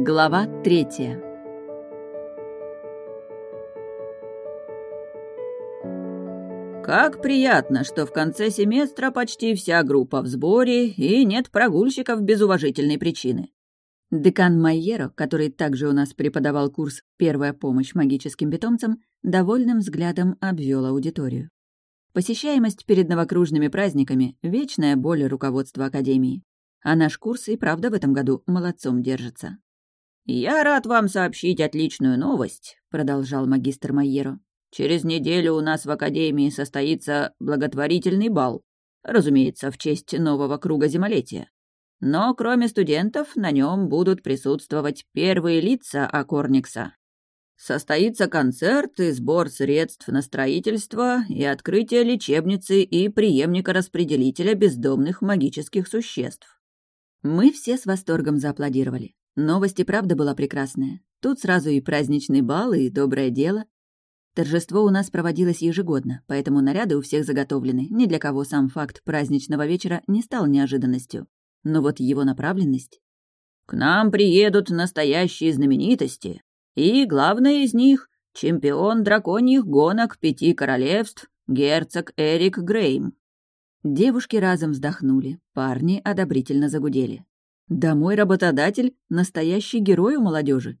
Глава третья Как приятно, что в конце семестра почти вся группа в сборе и нет прогульщиков без уважительной причины. Декан Майеро, который также у нас преподавал курс «Первая помощь магическим питомцам», довольным взглядом обвел аудиторию. Посещаемость перед новокружными праздниками — вечная боль руководства Академии. А наш курс и правда в этом году молодцом держится. «Я рад вам сообщить отличную новость», — продолжал магистр Майеро. «Через неделю у нас в Академии состоится благотворительный бал, разумеется, в честь нового круга зимолетия. Но кроме студентов на нем будут присутствовать первые лица Акорникса, Состоится концерт и сбор средств на строительство и открытие лечебницы и преемника-распределителя бездомных магических существ. Мы все с восторгом зааплодировали. Новость и правда была прекрасная. Тут сразу и праздничный бал, и доброе дело. Торжество у нас проводилось ежегодно, поэтому наряды у всех заготовлены. Ни для кого сам факт праздничного вечера не стал неожиданностью. Но вот его направленность... «К нам приедут настоящие знаменитости», и главное из них — чемпион драконьих гонок пяти королевств, герцог Эрик Грейм. Девушки разом вздохнули, парни одобрительно загудели. «Да мой работодатель — настоящий герой у молодежи.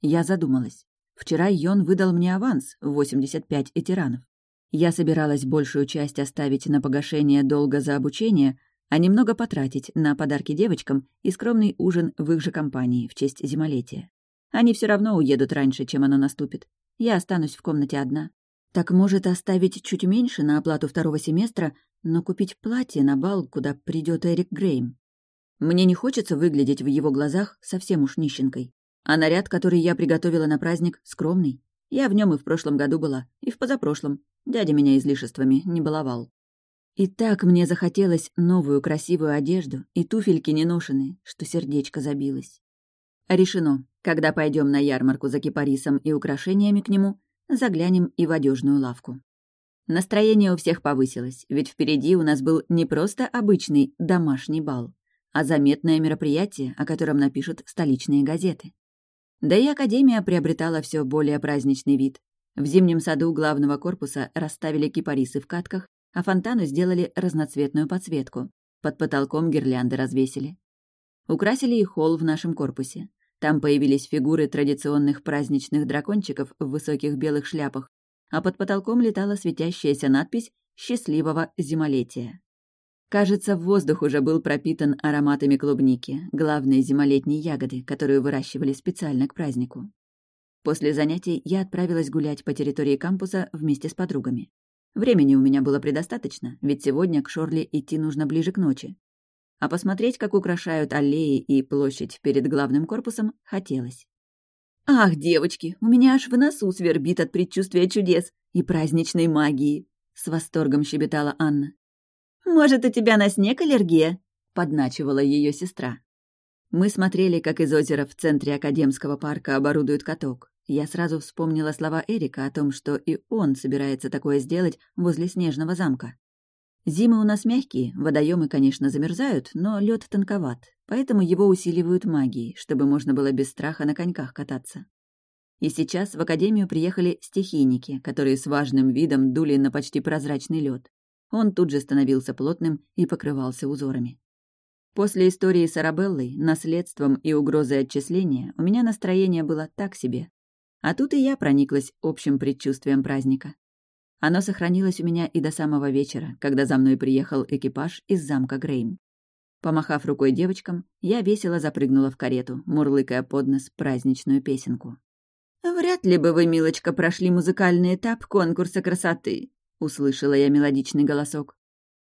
Я задумалась. Вчера Йон выдал мне аванс — 85 этеранов. Я собиралась большую часть оставить на погашение долга за обучение, а немного потратить на подарки девочкам и скромный ужин в их же компании в честь зимолетия. Они все равно уедут раньше, чем оно наступит. Я останусь в комнате одна. Так может оставить чуть меньше на оплату второго семестра, но купить платье на бал, куда придет Эрик Грейм. Мне не хочется выглядеть в его глазах совсем уж нищенкой. А наряд, который я приготовила на праздник, скромный. Я в нем и в прошлом году была, и в позапрошлом. Дядя меня излишествами не баловал. И так мне захотелось новую красивую одежду и туфельки неношенные, что сердечко забилось. Решено. Когда пойдем на ярмарку за кипарисом и украшениями к нему, заглянем и в одежную лавку. Настроение у всех повысилось, ведь впереди у нас был не просто обычный домашний бал, а заметное мероприятие, о котором напишут столичные газеты. Да и Академия приобретала все более праздничный вид. В зимнем саду главного корпуса расставили кипарисы в катках, а фонтану сделали разноцветную подсветку. Под потолком гирлянды развесили. Украсили и холл в нашем корпусе. Там появились фигуры традиционных праздничных дракончиков в высоких белых шляпах, а под потолком летала светящаяся надпись «Счастливого зимолетия». Кажется, воздух уже был пропитан ароматами клубники, главной зимолетней ягоды, которую выращивали специально к празднику. После занятий я отправилась гулять по территории кампуса вместе с подругами. Времени у меня было предостаточно, ведь сегодня к Шорли идти нужно ближе к ночи а посмотреть, как украшают аллеи и площадь перед главным корпусом, хотелось. «Ах, девочки, у меня аж в носу свербит от предчувствия чудес и праздничной магии!» — с восторгом щебетала Анна. «Может, у тебя на снег аллергия?» — подначивала ее сестра. Мы смотрели, как из озера в центре Академского парка оборудуют каток. Я сразу вспомнила слова Эрика о том, что и он собирается такое сделать возле Снежного замка. Зимы у нас мягкие, водоемы, конечно, замерзают, но лед тонковат, поэтому его усиливают магией, чтобы можно было без страха на коньках кататься. И сейчас в академию приехали стихийники, которые с важным видом дули на почти прозрачный лед. Он тут же становился плотным и покрывался узорами. После истории с Арабеллой, наследством и угрозой отчисления у меня настроение было так себе. А тут и я прониклась общим предчувствием праздника. Оно сохранилось у меня и до самого вечера, когда за мной приехал экипаж из замка Грейм. Помахав рукой девочкам, я весело запрыгнула в карету, мурлыкая под нос праздничную песенку. «Вряд ли бы вы, милочка, прошли музыкальный этап конкурса красоты», — услышала я мелодичный голосок.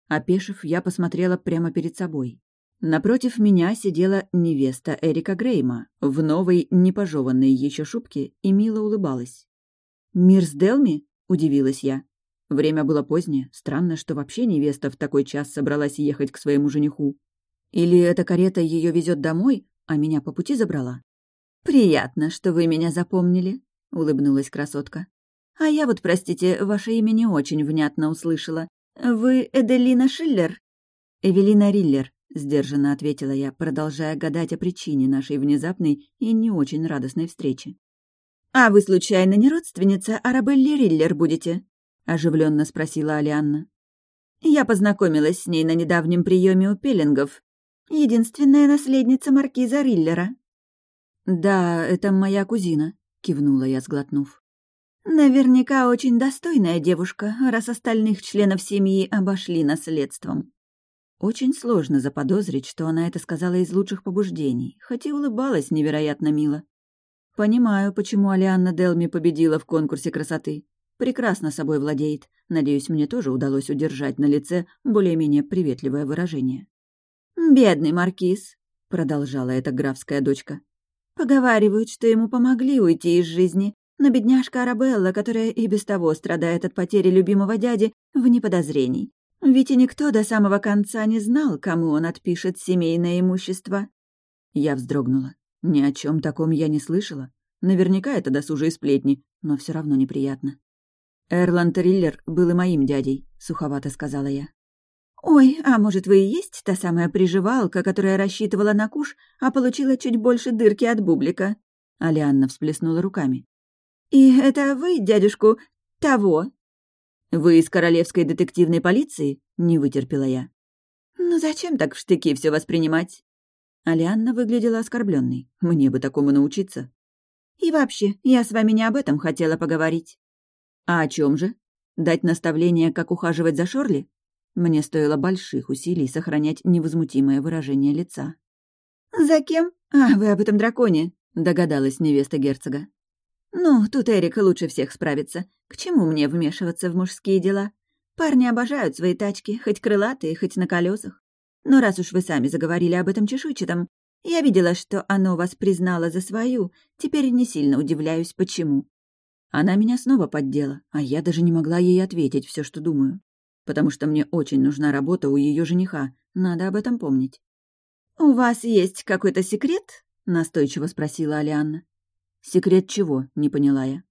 Опешив, я посмотрела прямо перед собой. Напротив меня сидела невеста Эрика Грейма в новой, непожеванной еще шубке и мило улыбалась. «Мирс Делми?» Удивилась я. Время было позднее. Странно, что вообще невеста в такой час собралась ехать к своему жениху. Или эта карета ее везет домой, а меня по пути забрала? «Приятно, что вы меня запомнили», — улыбнулась красотка. «А я вот, простите, ваше имя не очень внятно услышала. Вы Эделина Шиллер?» «Эвелина Риллер», — сдержанно ответила я, продолжая гадать о причине нашей внезапной и не очень радостной встречи. «А вы, случайно, не родственница Арабелли Риллер будете?» — оживленно спросила Алианна. «Я познакомилась с ней на недавнем приеме у Пеллингов. Единственная наследница маркиза Риллера». «Да, это моя кузина», — кивнула я, сглотнув. «Наверняка очень достойная девушка, раз остальных членов семьи обошли наследством». Очень сложно заподозрить, что она это сказала из лучших побуждений, хоть и улыбалась невероятно мило. Понимаю, почему Алианна Делми победила в конкурсе красоты. Прекрасно собой владеет. Надеюсь, мне тоже удалось удержать на лице более-менее приветливое выражение. «Бедный маркиз», — продолжала эта графская дочка. «Поговаривают, что ему помогли уйти из жизни, но бедняжка Арабелла, которая и без того страдает от потери любимого дяди, вне подозрений. Ведь и никто до самого конца не знал, кому он отпишет семейное имущество. Я вздрогнула. Ни о чем таком я не слышала. Наверняка это досужие сплетни, но все равно неприятно. «Эрланд Риллер был и моим дядей», — суховато сказала я. «Ой, а может, вы и есть та самая приживалка, которая рассчитывала на куш, а получила чуть больше дырки от бублика?» Алианна всплеснула руками. «И это вы, дядюшку, того, «Вы из королевской детективной полиции?» — не вытерпела я. «Ну зачем так в штыки все воспринимать?» Алианна выглядела оскорбленной. Мне бы такому научиться. «И вообще, я с вами не об этом хотела поговорить». «А о чем же? Дать наставление, как ухаживать за Шорли?» Мне стоило больших усилий сохранять невозмутимое выражение лица. «За кем? А, вы об этом драконе», — догадалась невеста герцога. «Ну, тут Эрик лучше всех справится. К чему мне вмешиваться в мужские дела? Парни обожают свои тачки, хоть крылатые, хоть на колесах. Но раз уж вы сами заговорили об этом чешуйчатом, я видела, что оно вас признало за свою, теперь не сильно удивляюсь, почему». Она меня снова поддела, а я даже не могла ей ответить все, что думаю. Потому что мне очень нужна работа у ее жениха, надо об этом помнить. «У вас есть какой-то секрет?» — настойчиво спросила Алианна. «Секрет чего?» — не поняла я.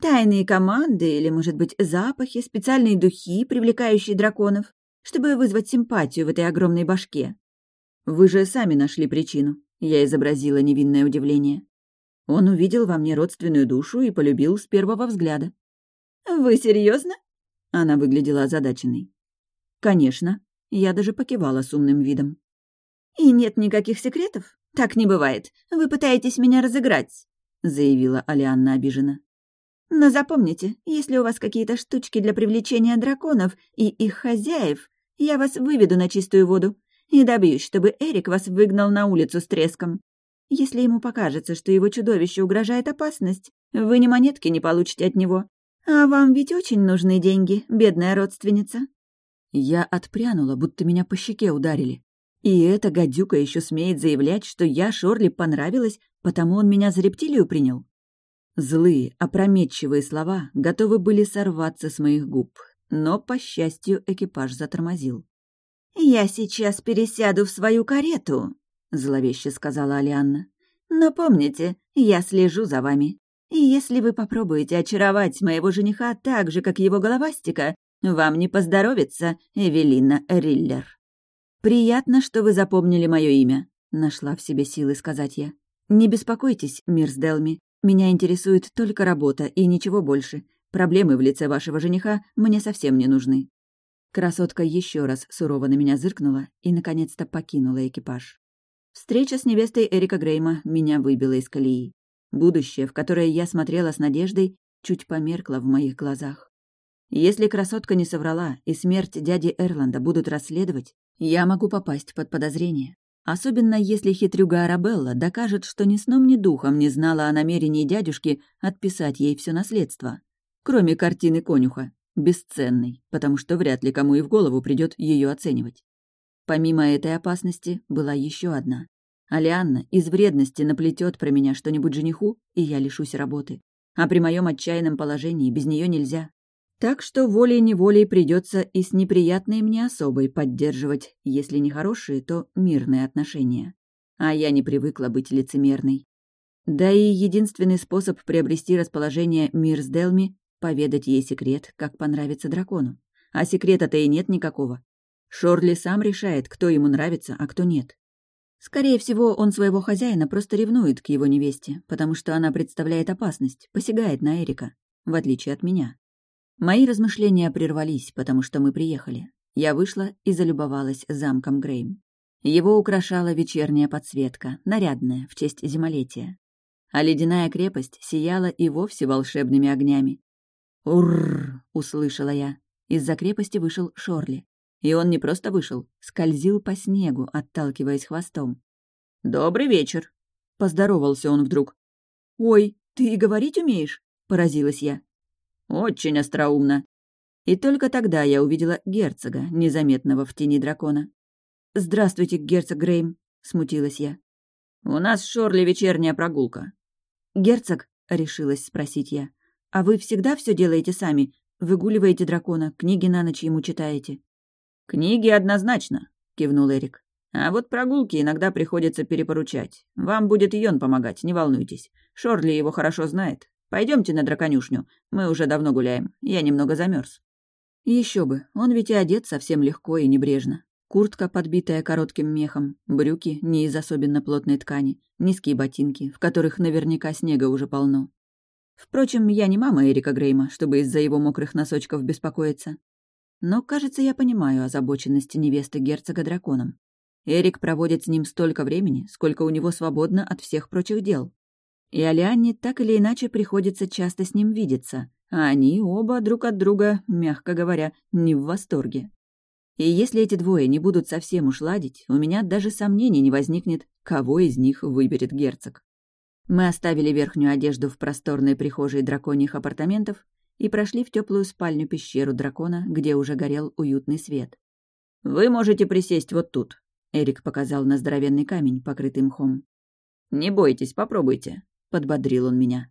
«Тайные команды или, может быть, запахи, специальные духи, привлекающие драконов, чтобы вызвать симпатию в этой огромной башке». «Вы же сами нашли причину», — я изобразила невинное удивление. Он увидел во мне родственную душу и полюбил с первого взгляда. «Вы серьезно? Она выглядела озадаченной. «Конечно». Я даже покивала с умным видом. «И нет никаких секретов? Так не бывает. Вы пытаетесь меня разыграть». — заявила Алианна обиженно. «Но запомните, если у вас какие-то штучки для привлечения драконов и их хозяев, я вас выведу на чистую воду и добьюсь, чтобы Эрик вас выгнал на улицу с треском. Если ему покажется, что его чудовище угрожает опасность, вы ни монетки не получите от него. А вам ведь очень нужны деньги, бедная родственница». Я отпрянула, будто меня по щеке ударили. И эта гадюка еще смеет заявлять, что я Шорли понравилась, потому он меня за рептилию принял. Злые, опрометчивые слова готовы были сорваться с моих губ, но, по счастью, экипаж затормозил. «Я сейчас пересяду в свою карету», — зловеще сказала Алианна. «Но помните, я слежу за вами. И если вы попробуете очаровать моего жениха так же, как его головастика, вам не поздоровится, Эвелина Риллер». «Приятно, что вы запомнили мое имя», — нашла в себе силы сказать я. «Не беспокойтесь, Мирс Делми. Меня интересует только работа и ничего больше. Проблемы в лице вашего жениха мне совсем не нужны». Красотка еще раз сурово на меня зыркнула и, наконец-то, покинула экипаж. Встреча с невестой Эрика Грейма меня выбила из колеи. Будущее, в которое я смотрела с надеждой, чуть померкло в моих глазах. Если красотка не соврала и смерть дяди Эрланда будут расследовать, я могу попасть под подозрение. Особенно если хитрюга Арабелла докажет, что ни сном, ни духом не знала о намерении дядюшки отписать ей все наследство. Кроме картины конюха, бесценной, потому что вряд ли кому и в голову придет ее оценивать. Помимо этой опасности была еще одна. Алианна из вредности наплетет про меня что-нибудь жениху, и я лишусь работы. А при моем отчаянном положении без нее нельзя. Так что волей-неволей придется и с неприятной мне особой поддерживать, если не хорошие, то мирные отношения. А я не привыкла быть лицемерной. Да и единственный способ приобрести расположение мир с Делми — поведать ей секрет, как понравится дракону. А секрета-то и нет никакого. Шорли сам решает, кто ему нравится, а кто нет. Скорее всего, он своего хозяина просто ревнует к его невесте, потому что она представляет опасность, посягает на Эрика, в отличие от меня. Мои размышления прервались, потому что мы приехали. Я вышла и залюбовалась замком Грейм. Его украшала вечерняя подсветка, нарядная, в честь зимолетия. А ледяная крепость сияла и вовсе волшебными огнями. «Урррр!» — услышала я. Из-за крепости вышел Шорли. И он не просто вышел, скользил по снегу, отталкиваясь хвостом. «Добрый вечер!» — поздоровался он вдруг. «Ой, ты и говорить умеешь?» — поразилась я. «Очень остроумно!» И только тогда я увидела герцога, незаметного в тени дракона. «Здравствуйте, герцог Грейм», — смутилась я. «У нас с Шорли вечерняя прогулка». «Герцог», — решилась спросить я, — «а вы всегда все делаете сами? Выгуливаете дракона, книги на ночь ему читаете?» «Книги однозначно», — кивнул Эрик. «А вот прогулки иногда приходится перепоручать. Вам будет Йон помогать, не волнуйтесь. Шорли его хорошо знает. Пойдемте на драконюшню. Мы уже давно гуляем. Я немного замерз. Еще бы, он ведь и одет совсем легко и небрежно. Куртка, подбитая коротким мехом, брюки не из особенно плотной ткани, низкие ботинки, в которых наверняка снега уже полно. Впрочем, я не мама Эрика Грейма, чтобы из-за его мокрых носочков беспокоиться. Но, кажется, я понимаю озабоченность невесты герцога драконом. Эрик проводит с ним столько времени, сколько у него свободно от всех прочих дел. И Алианне так или иначе приходится часто с ним видеться, а они оба друг от друга, мягко говоря, не в восторге. И если эти двое не будут совсем уж ладить, у меня даже сомнений не возникнет, кого из них выберет герцог. Мы оставили верхнюю одежду в просторной прихожей драконьих апартаментов и прошли в теплую спальню-пещеру дракона, где уже горел уютный свет. «Вы можете присесть вот тут», — Эрик показал на здоровенный камень, покрытый мхом. «Не бойтесь, попробуйте», — подбодрил он меня.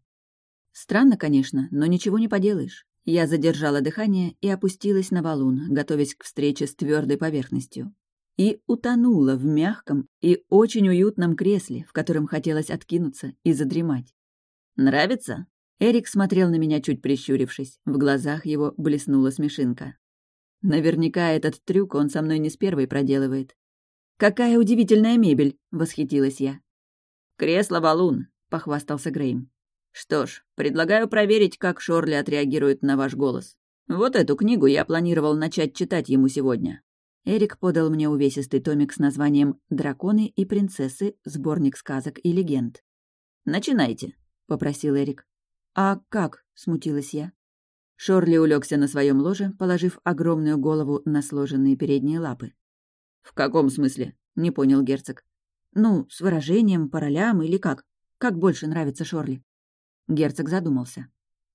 Странно, конечно, но ничего не поделаешь. Я задержала дыхание и опустилась на валун, готовясь к встрече с твердой поверхностью. И утонула в мягком и очень уютном кресле, в котором хотелось откинуться и задремать. «Нравится?» Эрик смотрел на меня, чуть прищурившись. В глазах его блеснула смешинка. Наверняка этот трюк он со мной не с первой проделывает. «Какая удивительная мебель!» — восхитилась я. «Кресло-валун», — похвастался Грейм. Что ж, предлагаю проверить, как Шорли отреагирует на ваш голос. Вот эту книгу я планировал начать читать ему сегодня. Эрик подал мне увесистый томик с названием «Драконы и принцессы. Сборник сказок и легенд». «Начинайте», — попросил Эрик. «А как?» — смутилась я. Шорли улегся на своем ложе, положив огромную голову на сложенные передние лапы. «В каком смысле?» — не понял герцог. «Ну, с выражением, по ролям или как? Как больше нравится Шорли?» Герцог задумался.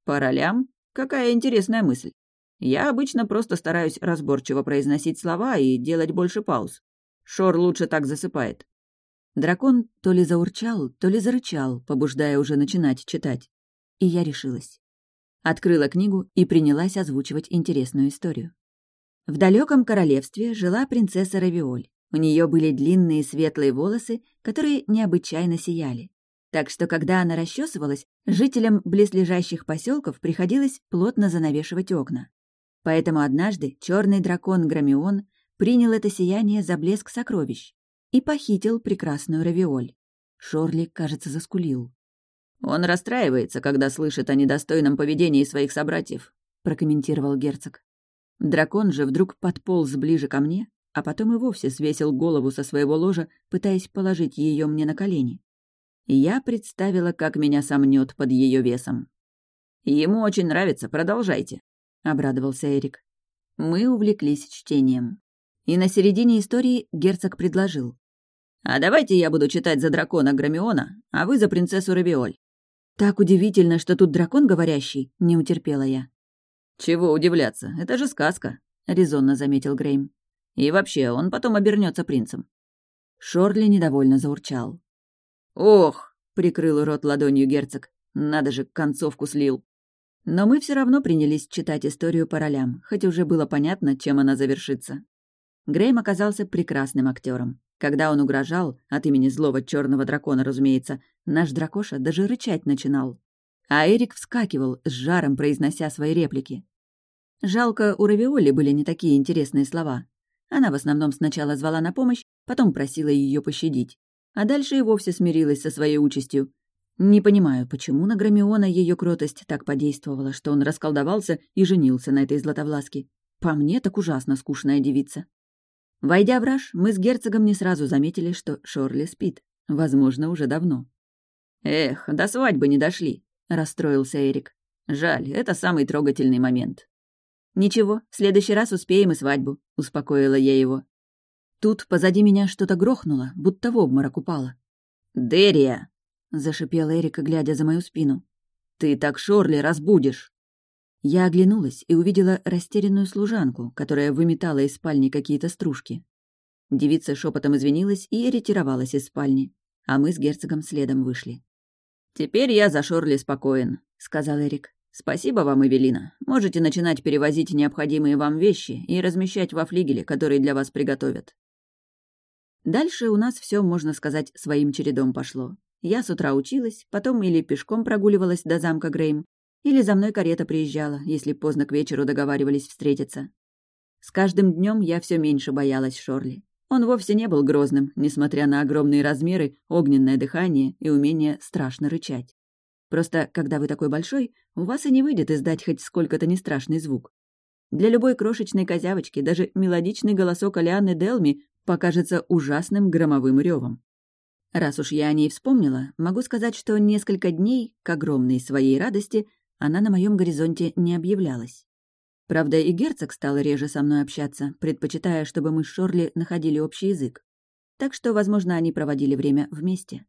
«По ролям? Какая интересная мысль. Я обычно просто стараюсь разборчиво произносить слова и делать больше пауз. Шор лучше так засыпает». Дракон то ли заурчал, то ли зарычал, побуждая уже начинать читать. И я решилась. Открыла книгу и принялась озвучивать интересную историю. В далеком королевстве жила принцесса Равиоль. У нее были длинные светлые волосы, которые необычайно сияли. Так что, когда она расчесывалась, жителям близлежащих поселков приходилось плотно занавешивать окна. Поэтому однажды черный дракон Грамион принял это сияние за блеск сокровищ и похитил прекрасную Равиоль. Шорли, кажется, заскулил. «Он расстраивается, когда слышит о недостойном поведении своих собратьев», — прокомментировал герцог. Дракон же вдруг подполз ближе ко мне, а потом и вовсе свесил голову со своего ложа, пытаясь положить ее мне на колени я представила, как меня сомнет под ее весом. «Ему очень нравится, продолжайте», — обрадовался Эрик. Мы увлеклись чтением. И на середине истории герцог предложил. «А давайте я буду читать за дракона Грамиона, а вы за принцессу Равиоль». «Так удивительно, что тут дракон говорящий», — не утерпела я. «Чего удивляться, это же сказка», — резонно заметил Грейм. «И вообще, он потом обернется принцем». Шорли недовольно заурчал. «Ох!» — прикрыл рот ладонью герцог. «Надо же, концовку слил». Но мы все равно принялись читать историю по ролям, хоть уже было понятно, чем она завершится. Грейм оказался прекрасным актером. Когда он угрожал, от имени злого черного дракона, разумеется, наш дракоша даже рычать начинал. А Эрик вскакивал, с жаром произнося свои реплики. Жалко, у Равиоли были не такие интересные слова. Она в основном сначала звала на помощь, потом просила ее пощадить. А дальше и вовсе смирилась со своей участью. Не понимаю, почему на Громиона ее кротость так подействовала, что он расколдовался и женился на этой златовласке. По мне, так ужасно скучная девица. Войдя в раж, мы с герцогом не сразу заметили, что Шорли спит. Возможно, уже давно. «Эх, до свадьбы не дошли», — расстроился Эрик. «Жаль, это самый трогательный момент». «Ничего, в следующий раз успеем и свадьбу», — успокоила я его. Тут позади меня что-то грохнуло, будто в обморок упало. «Дерия!» — зашипел Эрик, глядя за мою спину. «Ты так Шорли разбудишь!» Я оглянулась и увидела растерянную служанку, которая выметала из спальни какие-то стружки. Девица шепотом извинилась и ретировалась из спальни, а мы с герцогом следом вышли. «Теперь я за Шорли спокоен», — сказал Эрик. «Спасибо вам, Эвелина. Можете начинать перевозить необходимые вам вещи и размещать во флигеле, который для вас приготовят». Дальше у нас все, можно сказать, своим чередом пошло. Я с утра училась, потом или пешком прогуливалась до замка Грейм, или за мной карета приезжала, если поздно к вечеру договаривались встретиться. С каждым днем я все меньше боялась Шорли. Он вовсе не был грозным, несмотря на огромные размеры, огненное дыхание и умение страшно рычать. Просто, когда вы такой большой, у вас и не выйдет издать хоть сколько-то нестрашный звук. Для любой крошечной козявочки даже мелодичный голосок Алианы Делми покажется ужасным громовым ревом. Раз уж я о ней вспомнила, могу сказать, что несколько дней, к огромной своей радости, она на моем горизонте не объявлялась. Правда, и герцог стал реже со мной общаться, предпочитая, чтобы мы с Шорли находили общий язык. Так что, возможно, они проводили время вместе.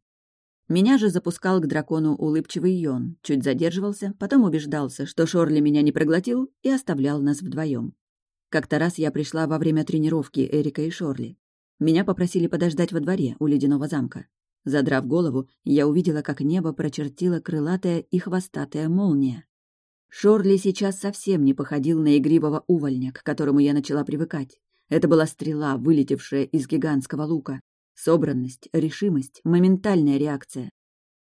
Меня же запускал к дракону улыбчивый Йон, чуть задерживался, потом убеждался, что Шорли меня не проглотил и оставлял нас вдвоем. Как-то раз я пришла во время тренировки Эрика и Шорли. Меня попросили подождать во дворе у ледяного замка. Задрав голову, я увидела, как небо прочертила крылатая и хвостатая молния. Шорли сейчас совсем не походил на игривого увольня, к которому я начала привыкать. Это была стрела, вылетевшая из гигантского лука. Собранность, решимость, моментальная реакция.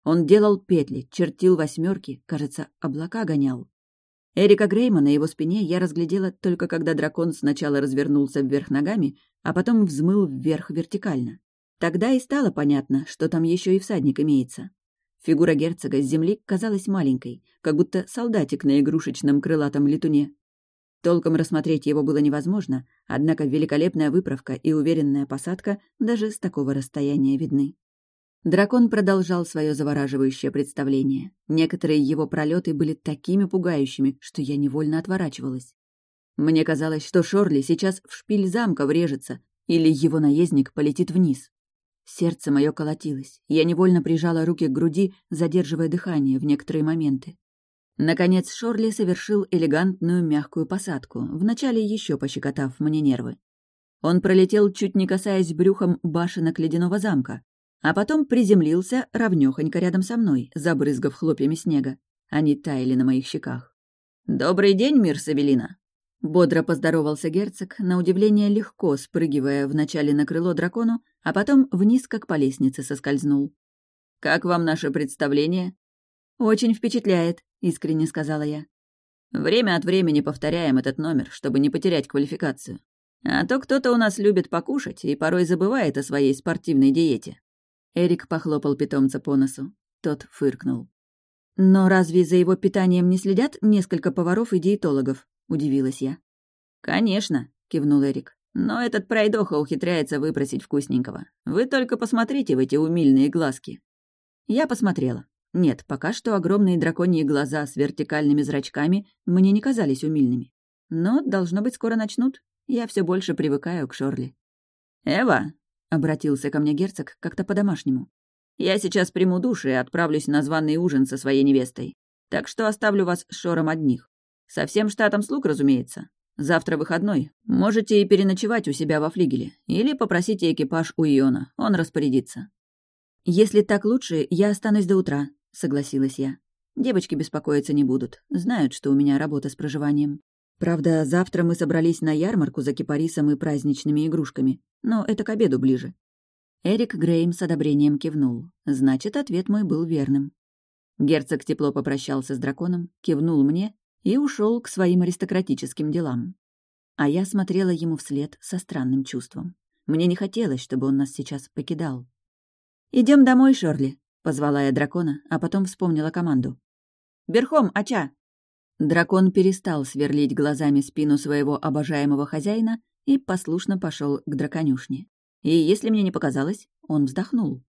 Он делал петли, чертил восьмерки, кажется, облака гонял. Эрика Грейма на его спине я разглядела только когда дракон сначала развернулся вверх ногами, а потом взмыл вверх вертикально. Тогда и стало понятно, что там еще и всадник имеется. Фигура герцога с земли казалась маленькой, как будто солдатик на игрушечном крылатом летуне. Толком рассмотреть его было невозможно, однако великолепная выправка и уверенная посадка даже с такого расстояния видны. Дракон продолжал свое завораживающее представление. Некоторые его пролеты были такими пугающими, что я невольно отворачивалась. Мне казалось, что Шорли сейчас в шпиль замка врежется, или его наездник полетит вниз. Сердце мое колотилось. Я невольно прижала руки к груди, задерживая дыхание в некоторые моменты. Наконец Шорли совершил элегантную мягкую посадку, вначале еще пощекотав мне нервы. Он пролетел, чуть не касаясь брюхом башенок ледяного замка, а потом приземлился ровнёхонько рядом со мной, забрызгав хлопьями снега. Они таяли на моих щеках. «Добрый день, мир Савелина!» Бодро поздоровался герцог, на удивление легко спрыгивая вначале на крыло дракону, а потом вниз, как по лестнице, соскользнул. «Как вам наше представление?» «Очень впечатляет», — искренне сказала я. «Время от времени повторяем этот номер, чтобы не потерять квалификацию. А то кто-то у нас любит покушать и порой забывает о своей спортивной диете». Эрик похлопал питомца по носу. Тот фыркнул. «Но разве за его питанием не следят несколько поваров и диетологов?» — удивилась я. «Конечно», — кивнул Эрик. «Но этот пройдоха ухитряется выпросить вкусненького. Вы только посмотрите в эти умильные глазки». Я посмотрела. Нет, пока что огромные драконьи глаза с вертикальными зрачками мне не казались умильными. Но, должно быть, скоро начнут. Я все больше привыкаю к Шорли. «Эва», — обратился ко мне герцог как-то по-домашнему. «Я сейчас приму душ и отправлюсь на званый ужин со своей невестой. Так что оставлю вас с Шором одних. Со всем штатом слуг, разумеется. Завтра выходной. Можете и переночевать у себя во флигеле. Или попросите экипаж у Иона. Он распорядится». «Если так лучше, я останусь до утра», — согласилась я. «Девочки беспокоиться не будут. Знают, что у меня работа с проживанием. Правда, завтра мы собрались на ярмарку за кипарисом и праздничными игрушками. Но это к обеду ближе». Эрик Грейм с одобрением кивнул. Значит, ответ мой был верным. Герцог тепло попрощался с драконом, кивнул мне и ушел к своим аристократическим делам. А я смотрела ему вслед со странным чувством. Мне не хотелось, чтобы он нас сейчас покидал. Идем домой, Шорли», — позвала я дракона, а потом вспомнила команду. «Верхом, Ача!» Дракон перестал сверлить глазами спину своего обожаемого хозяина и послушно пошел к драконюшне. И, если мне не показалось, он вздохнул.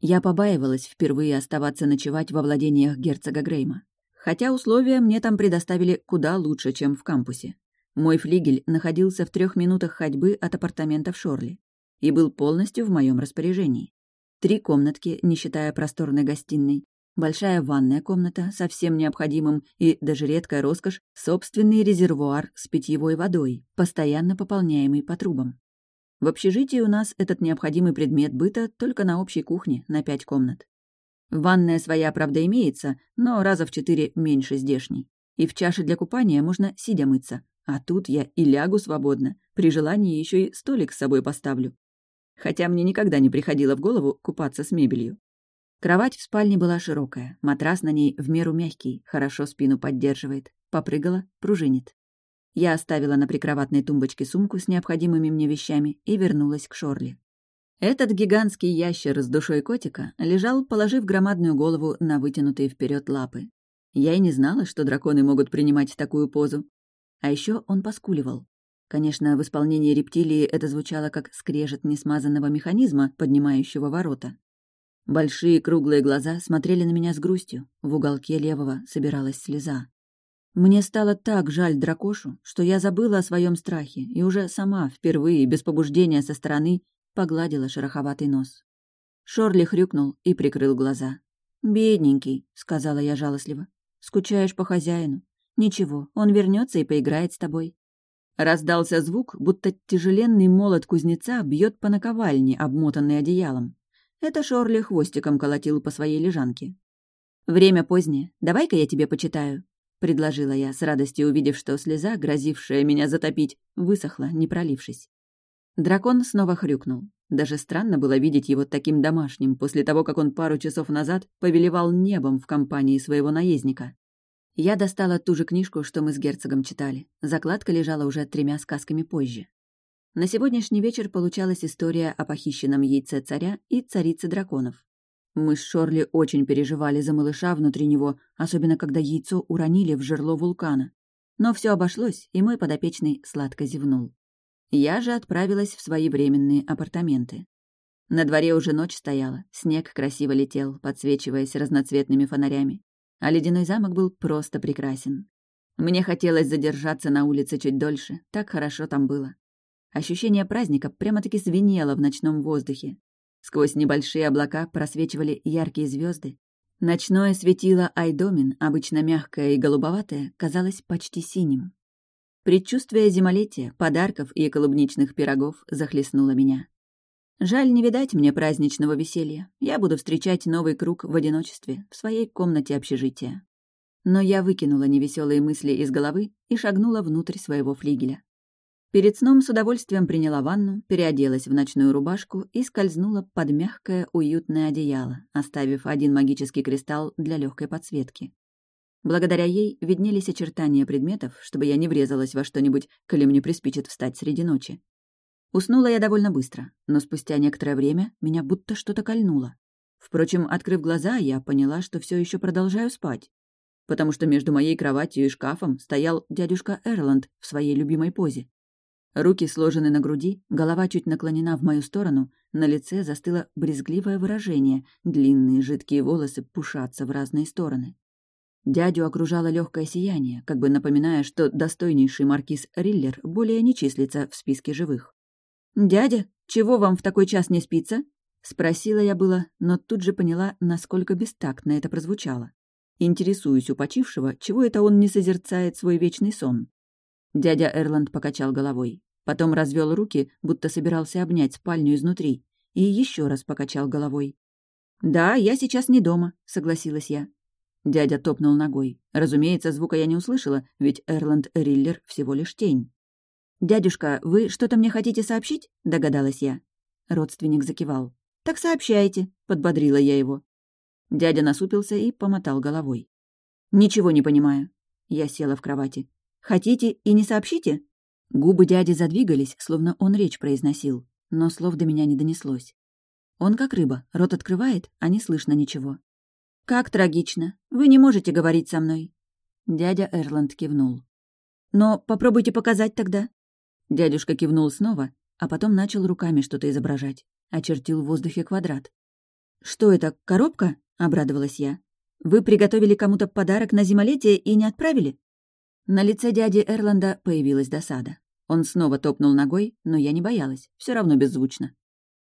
Я побаивалась впервые оставаться ночевать во владениях герцога Грейма. Хотя условия мне там предоставили куда лучше, чем в кампусе. Мой флигель находился в трех минутах ходьбы от апартаментов Шорли и был полностью в моем распоряжении. Три комнатки, не считая просторной гостиной, большая ванная комната со всем необходимым и, даже редкая роскошь, собственный резервуар с питьевой водой, постоянно пополняемый по трубам. В общежитии у нас этот необходимый предмет быта только на общей кухне на пять комнат. Ванная своя, правда, имеется, но раза в четыре меньше здешней. И в чаше для купания можно сидя мыться, а тут я и лягу свободно, при желании еще и столик с собой поставлю. Хотя мне никогда не приходило в голову купаться с мебелью. Кровать в спальне была широкая, матрас на ней в меру мягкий, хорошо спину поддерживает. Попрыгала, пружинит. Я оставила на прикроватной тумбочке сумку с необходимыми мне вещами и вернулась к Шорли. Этот гигантский ящер с душой котика лежал, положив громадную голову на вытянутые вперед лапы. Я и не знала, что драконы могут принимать такую позу. А еще он поскуливал. Конечно, в исполнении рептилии это звучало как скрежет несмазанного механизма, поднимающего ворота. Большие круглые глаза смотрели на меня с грустью, в уголке левого собиралась слеза. Мне стало так жаль дракошу, что я забыла о своем страхе и уже сама, впервые, без побуждения со стороны, погладила шероховатый нос. Шорли хрюкнул и прикрыл глаза. «Бедненький», — сказала я жалостливо. «Скучаешь по хозяину. Ничего, он вернется и поиграет с тобой. Раздался звук, будто тяжеленный молот кузнеца бьет по наковальне, обмотанной одеялом. Это Шорли хвостиком колотил по своей лежанке. «Время позднее. Давай-ка я тебе почитаю», — предложила я, с радостью увидев, что слеза, грозившая меня затопить, высохла, не пролившись. Дракон снова хрюкнул. Даже странно было видеть его таким домашним, после того, как он пару часов назад повелевал небом в компании своего наездника. Я достала ту же книжку, что мы с герцогом читали. Закладка лежала уже тремя сказками позже. На сегодняшний вечер получалась история о похищенном яйце царя и царицы драконов. Мы с Шорли очень переживали за малыша внутри него, особенно когда яйцо уронили в жерло вулкана. Но все обошлось, и мой подопечный сладко зевнул. Я же отправилась в свои временные апартаменты. На дворе уже ночь стояла, снег красиво летел, подсвечиваясь разноцветными фонарями а ледяной замок был просто прекрасен. Мне хотелось задержаться на улице чуть дольше, так хорошо там было. Ощущение праздника прямо-таки звенело в ночном воздухе. Сквозь небольшие облака просвечивали яркие звезды. Ночное светило Айдомин, обычно мягкое и голубоватое, казалось почти синим. Предчувствие зимолетия, подарков и клубничных пирогов захлестнуло меня. Жаль, не видать мне праздничного веселья. Я буду встречать новый круг в одиночестве, в своей комнате общежития. Но я выкинула невеселые мысли из головы и шагнула внутрь своего флигеля. Перед сном с удовольствием приняла ванну, переоделась в ночную рубашку и скользнула под мягкое, уютное одеяло, оставив один магический кристалл для легкой подсветки. Благодаря ей виднелись очертания предметов, чтобы я не врезалась во что-нибудь, коли мне приспичит встать среди ночи. Уснула я довольно быстро, но спустя некоторое время меня будто что-то кольнуло. Впрочем, открыв глаза, я поняла, что все еще продолжаю спать, потому что между моей кроватью и шкафом стоял дядюшка Эрланд в своей любимой позе. Руки сложены на груди, голова чуть наклонена в мою сторону, на лице застыло брезгливое выражение, длинные жидкие волосы пушатся в разные стороны. Дядю окружало легкое сияние, как бы напоминая, что достойнейший маркиз Риллер более не числится в списке живых. «Дядя, чего вам в такой час не спится?» Спросила я было, но тут же поняла, насколько бестактно это прозвучало. Интересуюсь у почившего, чего это он не созерцает свой вечный сон. Дядя Эрланд покачал головой. Потом развел руки, будто собирался обнять спальню изнутри, и еще раз покачал головой. «Да, я сейчас не дома», — согласилась я. Дядя топнул ногой. Разумеется, звука я не услышала, ведь Эрланд Риллер всего лишь тень. «Дядюшка, вы что-то мне хотите сообщить?» — догадалась я. Родственник закивал. «Так сообщайте», — подбодрила я его. Дядя насупился и помотал головой. «Ничего не понимаю». Я села в кровати. «Хотите и не сообщите?» Губы дяди задвигались, словно он речь произносил, но слов до меня не донеслось. Он как рыба, рот открывает, а не слышно ничего. «Как трагично. Вы не можете говорить со мной». Дядя Эрланд кивнул. «Но попробуйте показать тогда». Дядюшка кивнул снова, а потом начал руками что-то изображать. Очертил в воздухе квадрат. «Что это, коробка?» — обрадовалась я. «Вы приготовили кому-то подарок на зимолетие и не отправили?» На лице дяди Эрланда появилась досада. Он снова топнул ногой, но я не боялась, все равно беззвучно.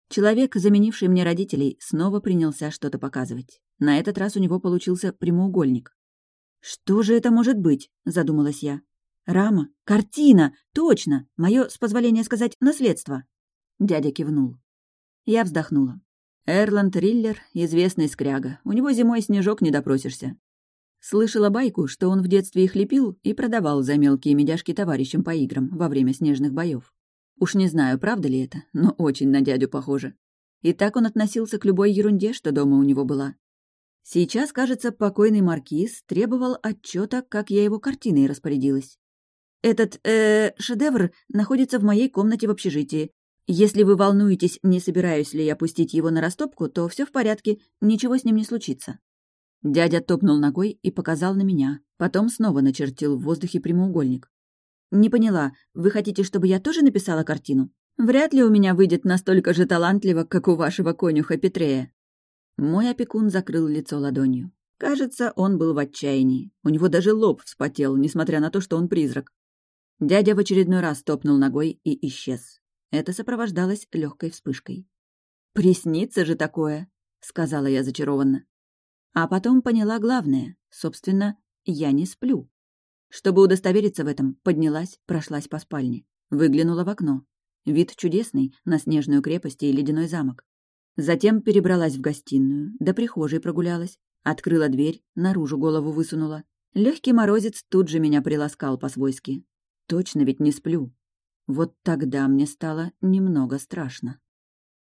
Человек, заменивший мне родителей, снова принялся что-то показывать. На этот раз у него получился прямоугольник. «Что же это может быть?» — задумалась я. «Рама? Картина! Точно! Мое, с позволения сказать, наследство!» Дядя кивнул. Я вздохнула. Эрланд Риллер — известный скряга. У него зимой снежок не допросишься. Слышала байку, что он в детстве их лепил и продавал за мелкие медяшки товарищам по играм во время снежных боев. Уж не знаю, правда ли это, но очень на дядю похоже. И так он относился к любой ерунде, что дома у него была. Сейчас, кажется, покойный маркиз требовал отчета, как я его картиной распорядилась. Этот, э, шедевр находится в моей комнате в общежитии. Если вы волнуетесь, не собираюсь ли я пустить его на растопку, то все в порядке, ничего с ним не случится. Дядя топнул ногой и показал на меня, потом снова начертил в воздухе прямоугольник. «Не поняла, вы хотите, чтобы я тоже написала картину? Вряд ли у меня выйдет настолько же талантливо, как у вашего конюха Петрея». Мой опекун закрыл лицо ладонью. Кажется, он был в отчаянии. У него даже лоб вспотел, несмотря на то, что он призрак. Дядя в очередной раз топнул ногой и исчез. Это сопровождалось легкой вспышкой. «Приснится же такое!» — сказала я зачарованно. А потом поняла главное. Собственно, я не сплю. Чтобы удостовериться в этом, поднялась, прошлась по спальне. Выглянула в окно. Вид чудесный на снежную крепость и ледяной замок. Затем перебралась в гостиную, до прихожей прогулялась, открыла дверь, наружу голову высунула. Легкий морозец тут же меня приласкал по-свойски. Точно ведь не сплю. Вот тогда мне стало немного страшно.